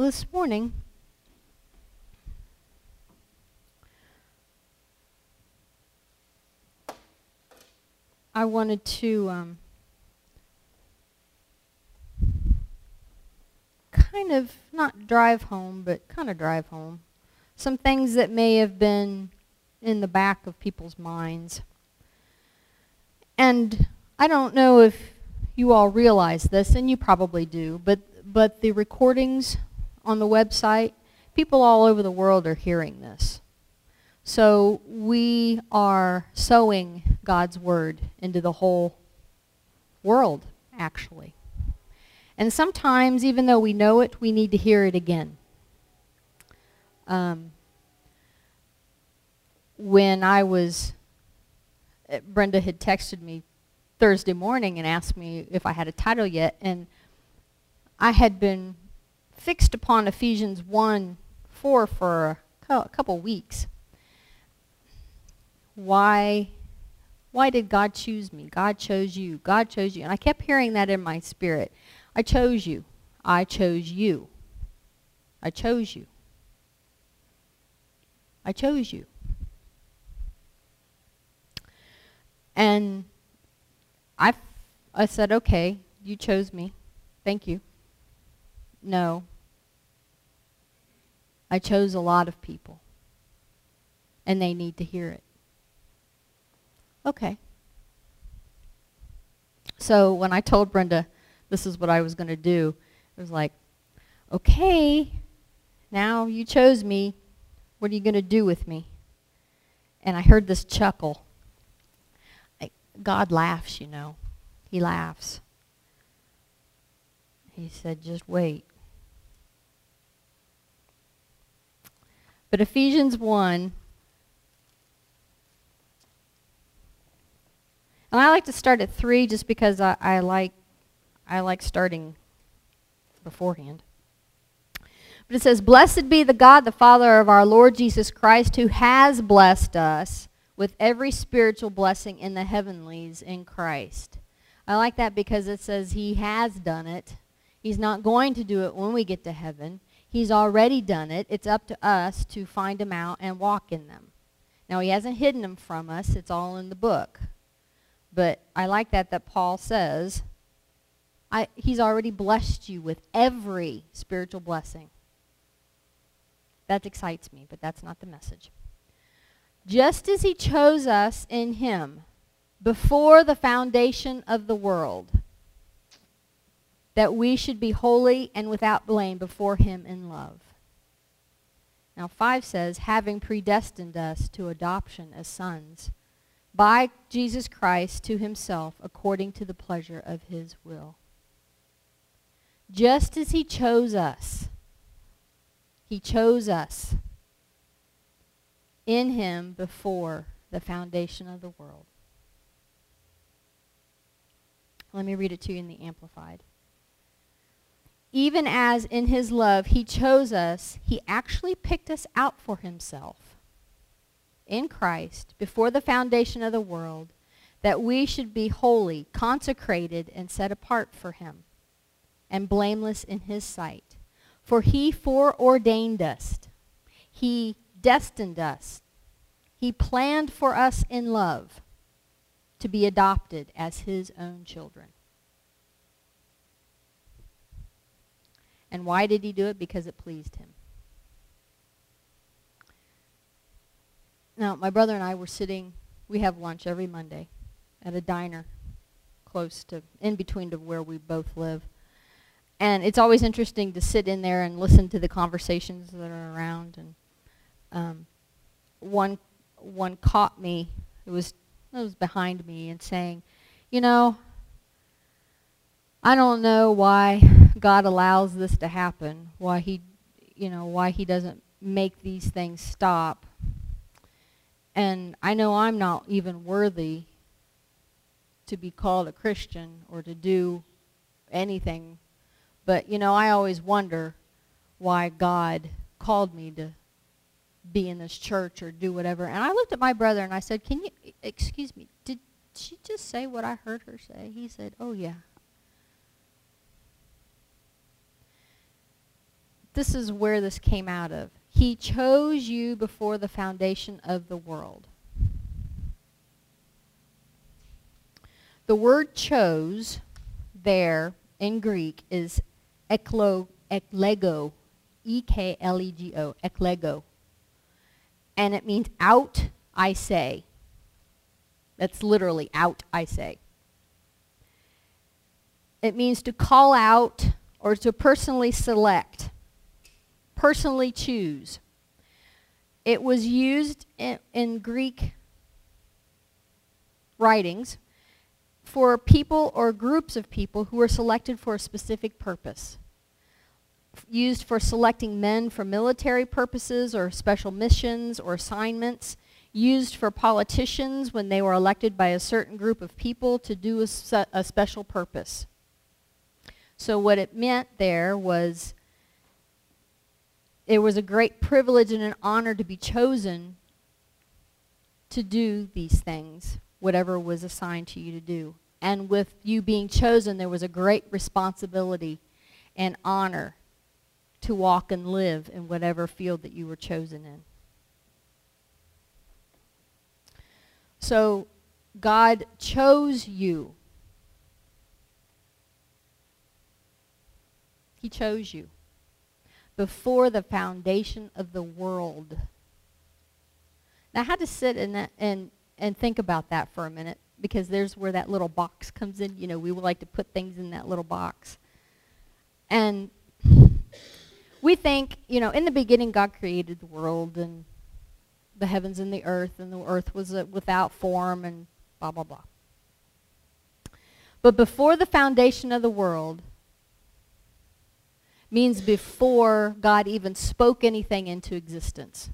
Well, this morning, I wanted to um, kind of not drive home, but kind of drive home some things that may have been in the back of people's minds. And I don't know if you all realize this, and you probably do, but, but the recordings on the website, people all over the world are hearing this. So we are sowing God's word into the whole world, actually. And sometimes, even though we know it, we need to hear it again. Um, when I was, uh, Brenda had texted me Thursday morning and asked me if I had a title yet, and I had been fixed upon Ephesians 1, 4 for a couple weeks. Why, why did God choose me? God chose you. God chose you. And I kept hearing that in my spirit. I chose you. I chose you. I chose you. I chose you. And I, I said, okay, you chose me. Thank you. No. I chose a lot of people. And they need to hear it. Okay. So when I told Brenda this is what I was going to do, it was like, okay, now you chose me. What are you going to do with me? And I heard this chuckle. I, God laughs, you know. He laughs. He said, just wait. But Ephesians 1, and I like to start at 3 just because I, I like I like starting beforehand. But it says, Blessed be the God, the Father of our Lord Jesus Christ, who has blessed us with every spiritual blessing in the heavenlies in Christ. I like that because it says he has done it. He's not going to do it when we get to heaven. He's already done it. It's up to us to find them out and walk in them. Now, he hasn't hidden them from us. It's all in the book. But I like that that Paul says, I, he's already blessed you with every spiritual blessing. That excites me, but that's not the message. Just as he chose us in him before the foundation of the world, that we should be holy and without blame before him in love. Now 5 says, having predestined us to adoption as sons by Jesus Christ to himself according to the pleasure of his will. Just as he chose us he chose us in him before the foundation of the world. Let me read it to you in the Amplified. Even as in his love he chose us, he actually picked us out for himself in Christ before the foundation of the world that we should be holy, consecrated, and set apart for him, and blameless in his sight. For he foreordained us. He destined us. He planned for us in love to be adopted as his own children. And why did he do it? Because it pleased him. Now, my brother and I were sitting, we have lunch every Monday at a diner close to, in between to where we both live. And it's always interesting to sit in there and listen to the conversations that are around. And um, one one caught me. It was it was behind me and saying, you know, I don't know why God allows this to happen. Why he, you know, why he doesn't make these things stop. And I know I'm not even worthy to be called a Christian or to do anything but, you know, I always wonder why God called me to be in this church or do whatever. And I looked at my brother and I said, can you, excuse me, did she just say what I heard her say? He said, oh, yeah. This is where this came out of. He chose you before the foundation of the world. The word chose there in Greek is eklo, eklego, E-K-L-E-G-O, eklego. And it means out, I say. That's literally out, I say. It means to call out or to personally select, personally choose. It was used in, in Greek writings for people or groups of people who were selected for a specific purpose. Used for selecting men for military purposes or special missions or assignments used for politicians when they were elected by a certain group of people to do a, a special purpose. So what it meant there was it was a great privilege and an honor to be chosen to do these things, whatever was assigned to you to do. And with you being chosen, there was a great responsibility and honor to walk and live in whatever field that you were chosen in. So God chose you. He chose you before the foundation of the world. Now I had to sit and, that, and, and think about that for a minute because there's where that little box comes in. You know, we would like to put things in that little box. And we think, you know, in the beginning God created the world and the heavens and the earth, and the earth was without form, and blah, blah, blah. But before the foundation of the world means before God even spoke anything into existence.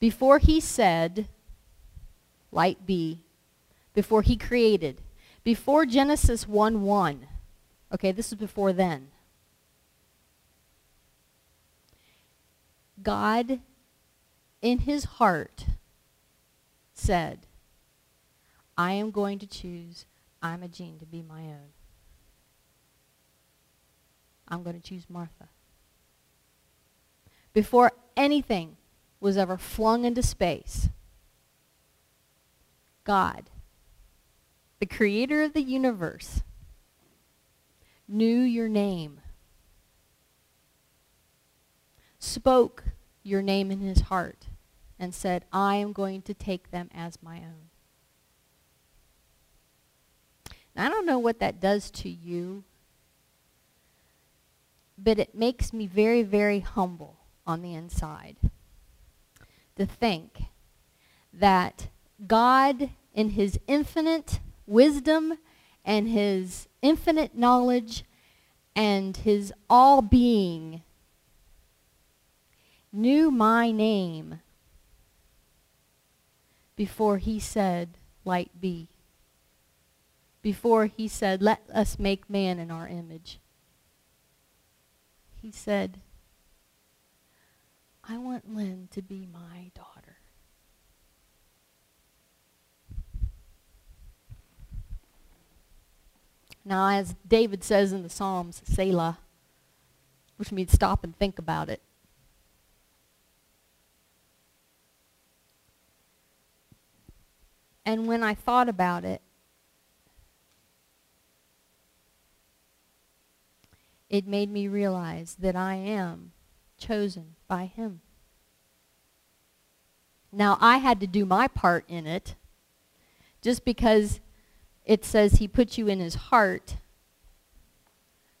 Before he said, light be, before he created, before Genesis 1 1, okay, this is before then. God in his heart said, I am going to choose Imogene to be my own. I'm going to choose Martha. Before anything was ever flung into space, God, the creator of the universe, knew your name, spoke your name in his heart, and said, I am going to take them as my own. I don't know what that does to you, but it makes me very, very humble on the inside to think that God, in his infinite wisdom and his infinite knowledge and his all-being, knew my name before he said, light be. Before he said, let us make man in our image. He said, I want Lynn to be my daughter. Now, as David says in the Psalms, Selah, which means stop and think about it. And when I thought about it, it made me realize that I am chosen by him. Now, I had to do my part in it. Just because it says he put you in his heart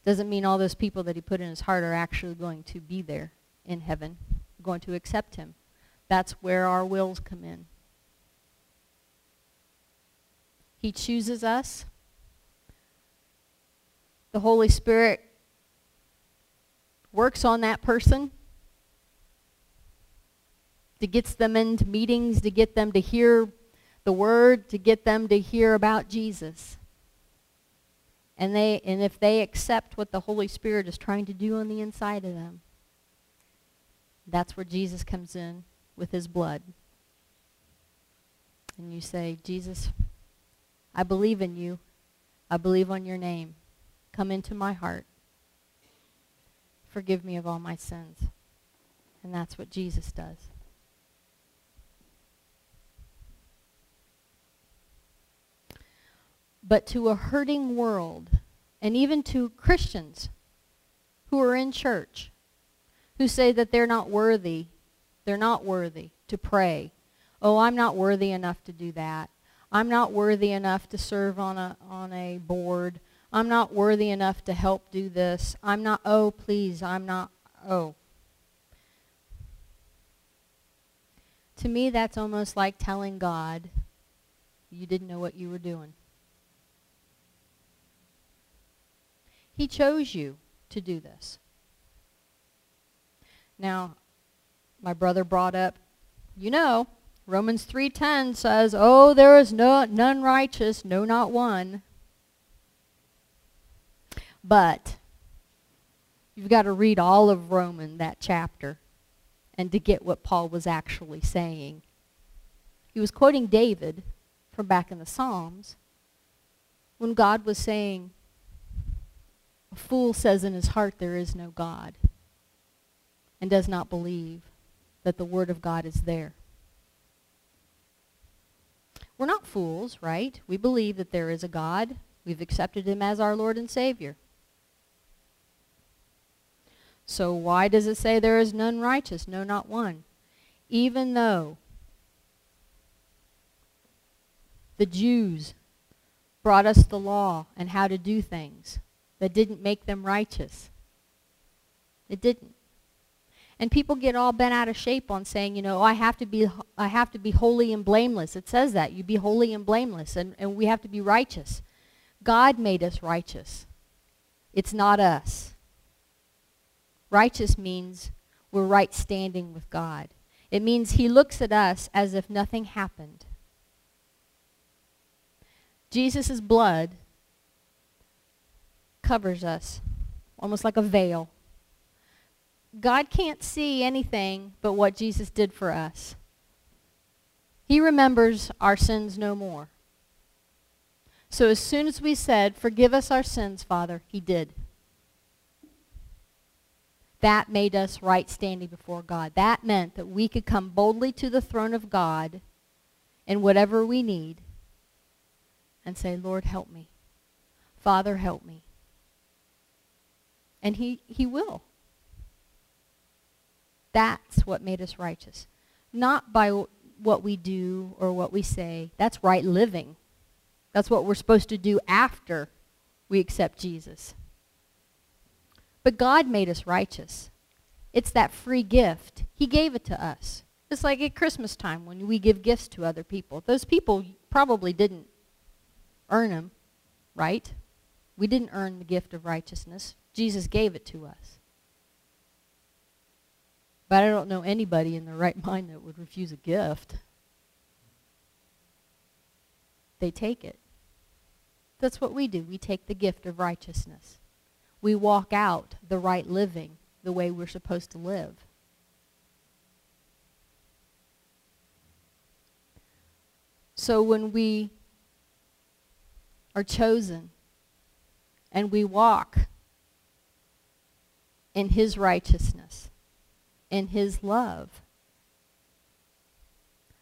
doesn't mean all those people that he put in his heart are actually going to be there in heaven, going to accept him. That's where our wills come in. He chooses us. The Holy Spirit works on that person to gets them into meetings, to get them to hear the word, to get them to hear about Jesus. And they and if they accept what the Holy Spirit is trying to do on the inside of them, that's where Jesus comes in with his blood. And you say, Jesus, I believe in you. I believe on your name. Come into my heart. Forgive me of all my sins. And that's what Jesus does. But to a hurting world, and even to Christians who are in church, who say that they're not worthy, they're not worthy to pray. Oh, I'm not worthy enough to do that. I'm not worthy enough to serve on a, on a board. I'm not worthy enough to help do this. I'm not, oh, please, I'm not, oh. To me, that's almost like telling God you didn't know what you were doing. He chose you to do this. Now, my brother brought up, you know, Romans 3.10 says, Oh, there is no, none righteous, no, not one. But you've got to read all of Roman, that chapter, and to get what Paul was actually saying. He was quoting David from back in the Psalms when God was saying, a fool says in his heart there is no God and does not believe that the Word of God is there. We're not fools, right? We believe that there is a God. We've accepted him as our Lord and Savior. So why does it say there is none righteous? No, not one. Even though the Jews brought us the law and how to do things that didn't make them righteous. It didn't. And people get all bent out of shape on saying, you know, oh, I have to be I have to be holy and blameless. It says that. You be holy and blameless and, and we have to be righteous. God made us righteous. It's not us. Righteous means we're right standing with God. It means he looks at us as if nothing happened. Jesus' blood covers us, almost like a veil. God can't see anything but what Jesus did for us. He remembers our sins no more. So as soon as we said, forgive us our sins, Father, he did. That made us right standing before God. That meant that we could come boldly to the throne of God in whatever we need and say, Lord, help me. Father, help me. And he, he will. That's what made us righteous. Not by what we do or what we say. That's right living. That's what we're supposed to do after we accept Jesus. But God made us righteous. It's that free gift. He gave it to us. It's like at Christmas time when we give gifts to other people. Those people probably didn't earn them, right? We didn't earn the gift of righteousness. Jesus gave it to us. But I don't know anybody in their right mind that would refuse a gift. They take it. That's what we do. We take the gift of righteousness. We walk out the right living the way we're supposed to live. So when we are chosen and we walk in his righteousness, in his love.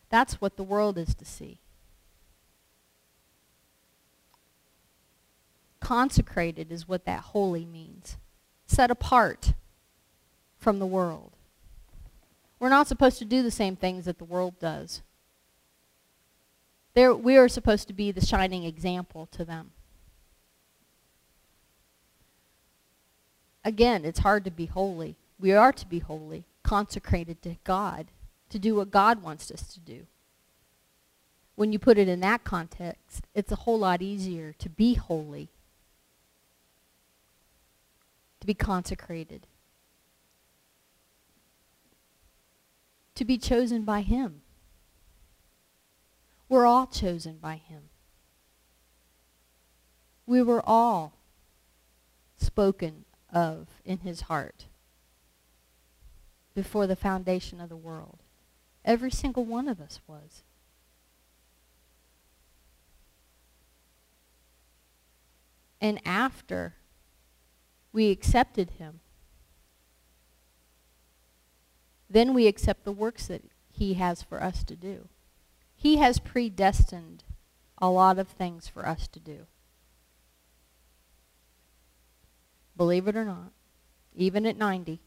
That's what the world is to see. Consecrated is what that holy means. Set apart from the world. We're not supposed to do the same things that the world does. There, we are supposed to be the shining example to them. Again, it's hard to be holy. We are to be holy, consecrated to God, to do what God wants us to do. When you put it in that context, it's a whole lot easier to be holy, to be consecrated, to be chosen by him. We're all chosen by him. We were all spoken of in his heart before the foundation of the world. Every single one of us was. And after we accepted him, then we accept the works that he has for us to do. He has predestined a lot of things for us to do. Believe it or not, even at 90,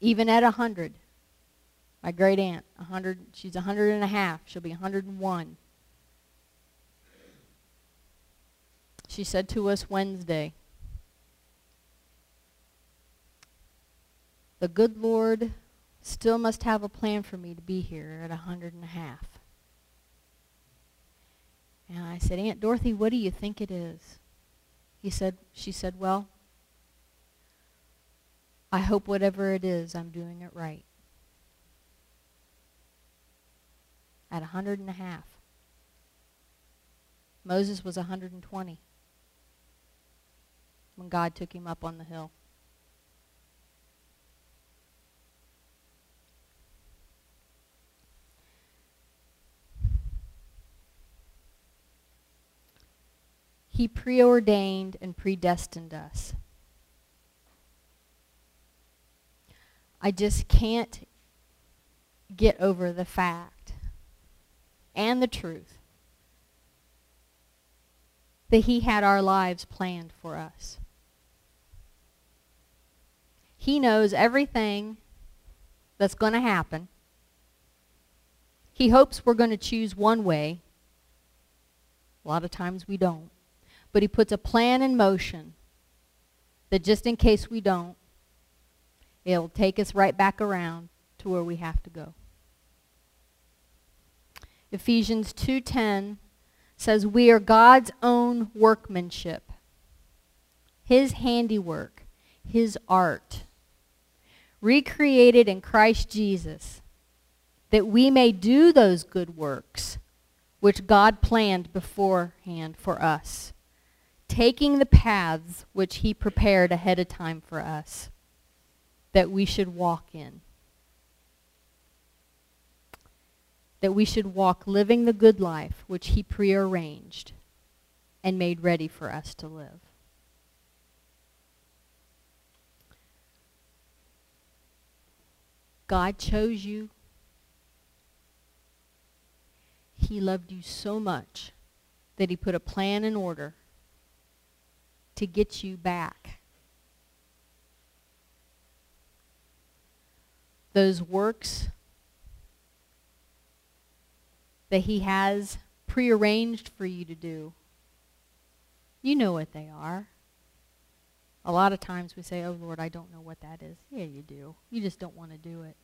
even at 100, my great aunt, 100, she's 100 and a half, she'll be 101. She said to us Wednesday, the good Lord still must have a plan for me to be here at a hundred and a half. And I said, Aunt Dorothy, what do you think it is? He said, she said, well, I hope whatever it is, I'm doing it right. At a hundred and a half. Moses was a 120 when God took him up on the hill. He preordained and predestined us. I just can't get over the fact and the truth that he had our lives planned for us. He knows everything that's going to happen. He hopes we're going to choose one way. A lot of times we don't but he puts a plan in motion that just in case we don't, it'll take us right back around to where we have to go. Ephesians 2:10 says we are God's own workmanship. His handiwork, his art, recreated in Christ Jesus that we may do those good works which God planned beforehand for us taking the paths which he prepared ahead of time for us that we should walk in. That we should walk living the good life which he prearranged and made ready for us to live. God chose you. He loved you so much that he put a plan in order to get you back. Those works that he has prearranged for you to do, you know what they are. A lot of times we say, oh, Lord, I don't know what that is. Yeah, you do. You just don't want to do it.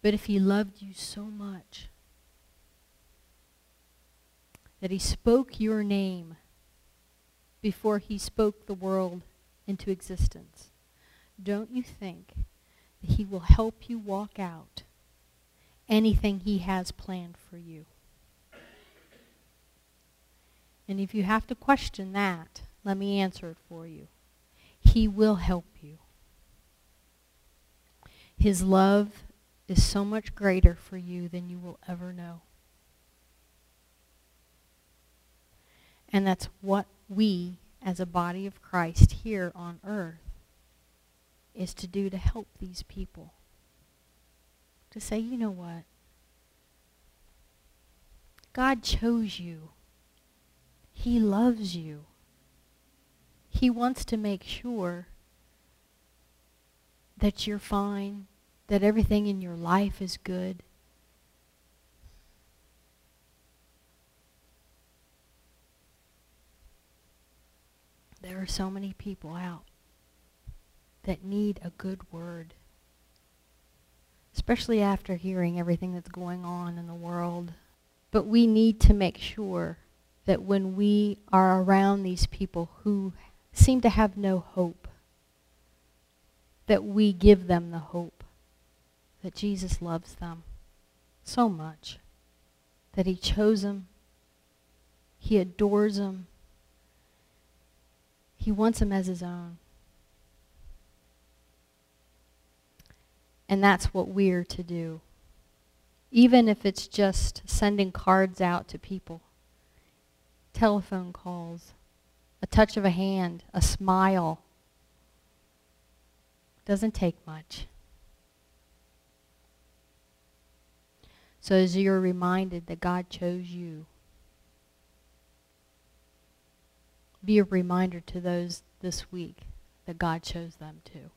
But if he loved you so much, that he spoke your name before he spoke the world into existence. Don't you think that he will help you walk out anything he has planned for you? And if you have to question that, let me answer it for you. He will help you. His love is so much greater for you than you will ever know. And that's what we, as a body of Christ here on earth, is to do to help these people. To say, you know what? God chose you. He loves you. He wants to make sure that you're fine, that everything in your life is good, There are so many people out that need a good word, especially after hearing everything that's going on in the world. But we need to make sure that when we are around these people who seem to have no hope, that we give them the hope that Jesus loves them so much, that he chose them, he adores them, he wants them as his own. And that's what we're to do. Even if it's just sending cards out to people, telephone calls, a touch of a hand, a smile. Doesn't take much. So as you're reminded that God chose you, be a reminder to those this week that God chose them too.